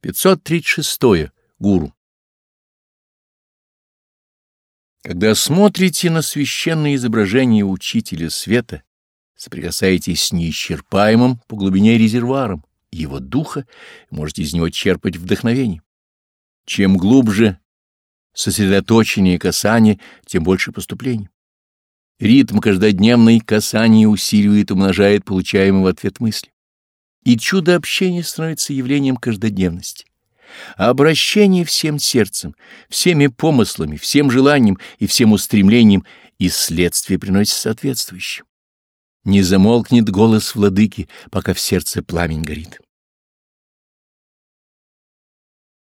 536. -е. Гуру. Когда смотрите на священное изображение Учителя Света, соприкасаетесь с неисчерпаемым по глубине резервуаром его духа, можете из него черпать вдохновение. Чем глубже сосредоточение касания, тем больше поступлений. Ритм каждодневной касания усиливает и умножает получаемый в ответ мысли и чудо общения становится явлением каждодневности. А обращение всем сердцем, всеми помыслами, всем желанием и всем устремлением и следствие приносит соответствующее. Не замолкнет голос владыки, пока в сердце пламень горит.